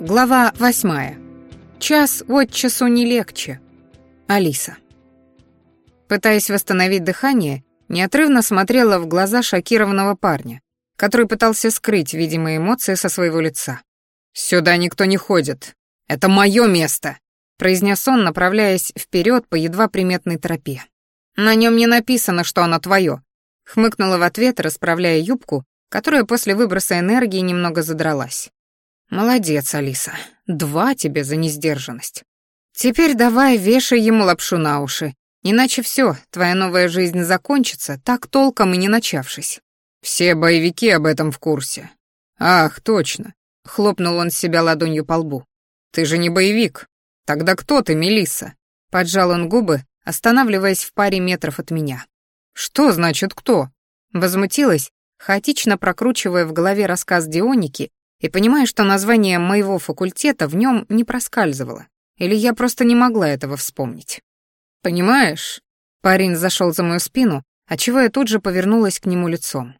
Глава восьмая. Час от часу не легче. Алиса. Пытаясь восстановить дыхание, неотрывно смотрела в глаза шокированного парня, который пытался скрыть видимые эмоции со своего лица. «Сюда никто не ходит. Это мое место!» произнес он, направляясь вперед по едва приметной тропе. «На нем не написано, что оно твое», хмыкнула в ответ, расправляя юбку, которая после выброса энергии немного задралась. «Молодец, Алиса. Два тебе за несдержанность. Теперь давай вешай ему лапшу на уши. Иначе все, твоя новая жизнь закончится, так толком и не начавшись». «Все боевики об этом в курсе». «Ах, точно!» — хлопнул он себя ладонью по лбу. «Ты же не боевик. Тогда кто ты, Мелисса?» Поджал он губы, останавливаясь в паре метров от меня. «Что значит кто?» Возмутилась, хаотично прокручивая в голове рассказ Дионики и понимая, что название моего факультета в нем не проскальзывало, или я просто не могла этого вспомнить. «Понимаешь?» Парень зашел за мою спину, отчего я тут же повернулась к нему лицом.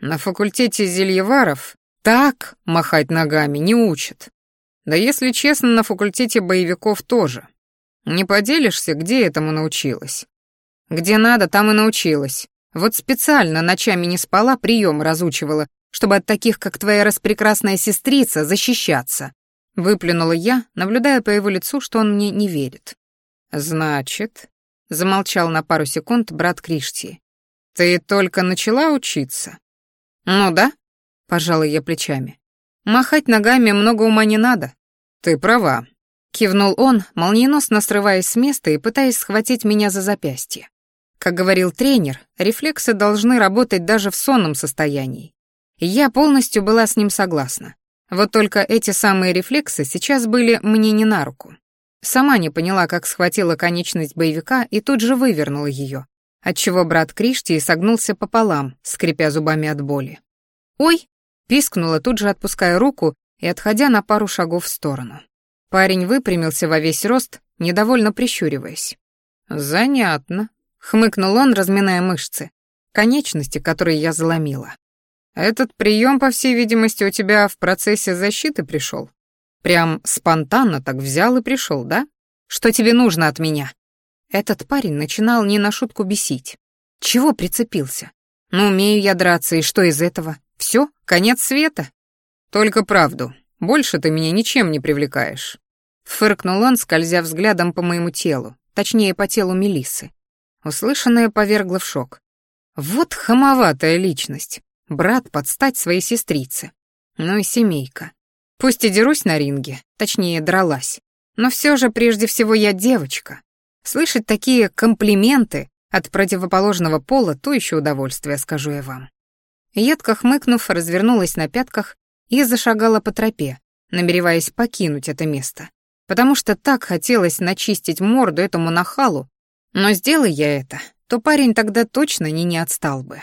«На факультете зельеваров так махать ногами не учат. Да если честно, на факультете боевиков тоже. Не поделишься, где этому научилась?» «Где надо, там и научилась. Вот специально ночами не спала, прием разучивала, чтобы от таких, как твоя распрекрасная сестрица, защищаться. Выплюнула я, наблюдая по его лицу, что он мне не верит. «Значит...» — замолчал на пару секунд брат Кришти. «Ты только начала учиться?» «Ну да», — пожала я плечами. «Махать ногами много ума не надо». «Ты права», — кивнул он, молниеносно срываясь с места и пытаясь схватить меня за запястье. Как говорил тренер, рефлексы должны работать даже в сонном состоянии. Я полностью была с ним согласна. Вот только эти самые рефлексы сейчас были мне не на руку. Сама не поняла, как схватила конечность боевика и тут же вывернула ее, отчего брат Криштии согнулся пополам, скрипя зубами от боли. «Ой!» — пискнула, тут же отпуская руку и отходя на пару шагов в сторону. Парень выпрямился во весь рост, недовольно прищуриваясь. «Занятно», — хмыкнул он, разминая мышцы, конечности, которые я заломила. А этот прием, по всей видимости, у тебя в процессе защиты пришел. Прям спонтанно так взял и пришел, да? Что тебе нужно от меня? Этот парень начинал не на шутку бесить. Чего прицепился? Ну, умею я драться, и что из этого? Все, конец света. Только правду. Больше ты меня ничем не привлекаешь. Фыркнул он, скользя взглядом по моему телу, точнее, по телу Мелисы. Услышанное повергло в шок. Вот хамоватая личность. Брат под стать своей сестрице. Ну и семейка. Пусть и дерусь на ринге, точнее, дралась. Но все же прежде всего я девочка. Слышать такие комплименты от противоположного пола — то еще удовольствие, скажу я вам. Едко хмыкнув, развернулась на пятках и зашагала по тропе, намереваясь покинуть это место, потому что так хотелось начистить морду этому нахалу, но сделай я это, то парень тогда точно не не отстал бы.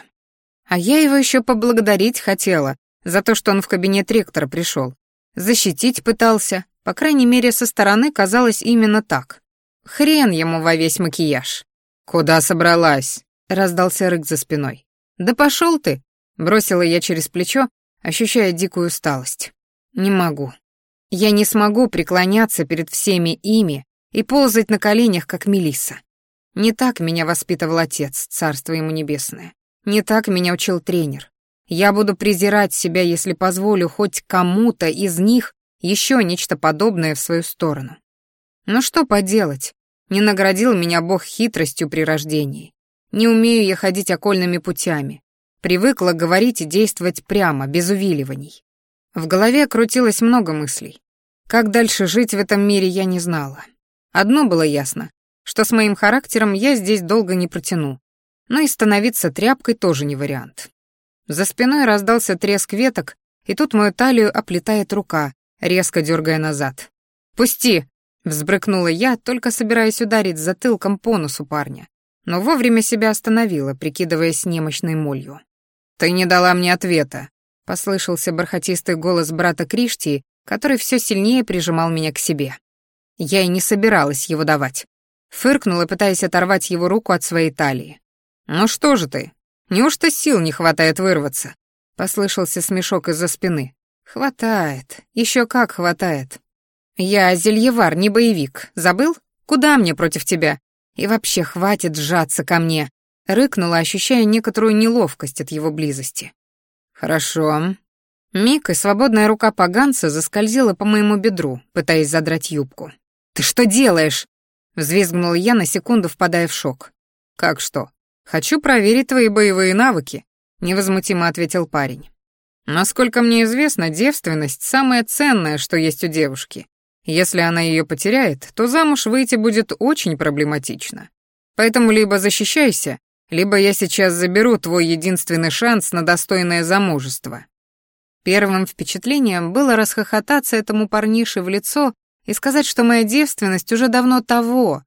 А я его еще поблагодарить хотела за то, что он в кабинет ректора пришел. Защитить пытался, по крайней мере, со стороны казалось именно так. Хрен ему во весь макияж. «Куда собралась?» — раздался рык за спиной. «Да пошел ты!» — бросила я через плечо, ощущая дикую усталость. «Не могу. Я не смогу преклоняться перед всеми ими и ползать на коленях, как Мелиса. Не так меня воспитывал отец, царство ему небесное. Не так меня учил тренер. Я буду презирать себя, если позволю хоть кому-то из них еще нечто подобное в свою сторону. Но что поделать, не наградил меня Бог хитростью при рождении. Не умею я ходить окольными путями. Привыкла говорить и действовать прямо, без увиливаний. В голове крутилось много мыслей. Как дальше жить в этом мире, я не знала. Одно было ясно, что с моим характером я здесь долго не протяну, но и становиться тряпкой тоже не вариант. За спиной раздался треск веток, и тут мою талию оплетает рука, резко дергая назад. «Пусти!» — взбрыкнула я, только собираясь ударить затылком по носу парня, но вовремя себя остановила, прикидываясь немощной молью. «Ты не дала мне ответа!» — послышался бархатистый голос брата Кришти, который все сильнее прижимал меня к себе. Я и не собиралась его давать. Фыркнула, пытаясь оторвать его руку от своей талии. «Ну что же ты? Неужто сил не хватает вырваться?» — послышался смешок из-за спины. «Хватает. Еще как хватает. Я зельевар, не боевик. Забыл? Куда мне против тебя? И вообще хватит сжаться ко мне!» — рыкнула, ощущая некоторую неловкость от его близости. «Хорошо». Миг и свободная рука поганца заскользила по моему бедру, пытаясь задрать юбку. «Ты что делаешь?» — взвизгнула я на секунду, впадая в шок. «Как что? «Хочу проверить твои боевые навыки», — невозмутимо ответил парень. «Насколько мне известно, девственность — самое ценное, что есть у девушки. Если она ее потеряет, то замуж выйти будет очень проблематично. Поэтому либо защищайся, либо я сейчас заберу твой единственный шанс на достойное замужество». Первым впечатлением было расхохотаться этому парнише в лицо и сказать, что моя девственность уже давно того,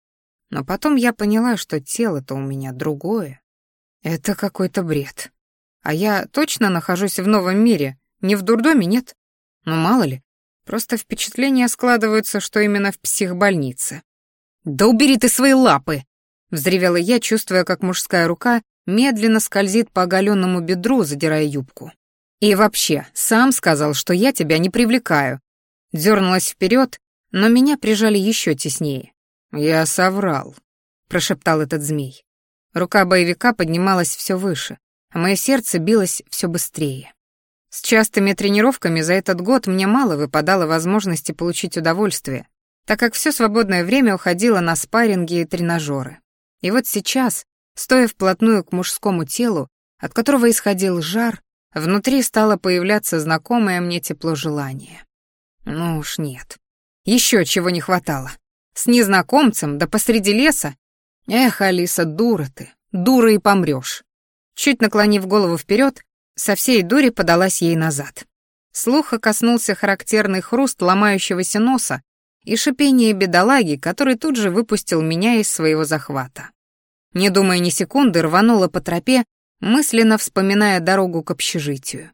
но потом я поняла, что тело-то у меня другое. Это какой-то бред. А я точно нахожусь в новом мире, не в дурдоме, нет? Ну, мало ли, просто впечатления складываются, что именно в психбольнице. «Да убери ты свои лапы!» — взревела я, чувствуя, как мужская рука медленно скользит по оголенному бедру, задирая юбку. «И вообще, сам сказал, что я тебя не привлекаю». Дернулась вперед, но меня прижали еще теснее. «Я соврал», — прошептал этот змей. Рука боевика поднималась все выше, а мое сердце билось все быстрее. С частыми тренировками за этот год мне мало выпадало возможности получить удовольствие, так как все свободное время уходило на спарринги и тренажеры. И вот сейчас, стоя вплотную к мужскому телу, от которого исходил жар, внутри стало появляться знакомое мне тепло желания. Ну уж нет. Еще чего не хватало. С незнакомцем, да посреди леса? Эх, Алиса, дура ты, дура и помрешь. Чуть наклонив голову вперед, со всей дури подалась ей назад. Слуха коснулся характерный хруст ломающегося носа и шипение бедолаги, который тут же выпустил меня из своего захвата. Не думая ни секунды, рванула по тропе, мысленно вспоминая дорогу к общежитию.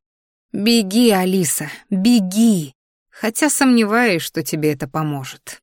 «Беги, Алиса, беги!» Хотя сомневаюсь, что тебе это поможет.